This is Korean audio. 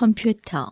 컴퓨터.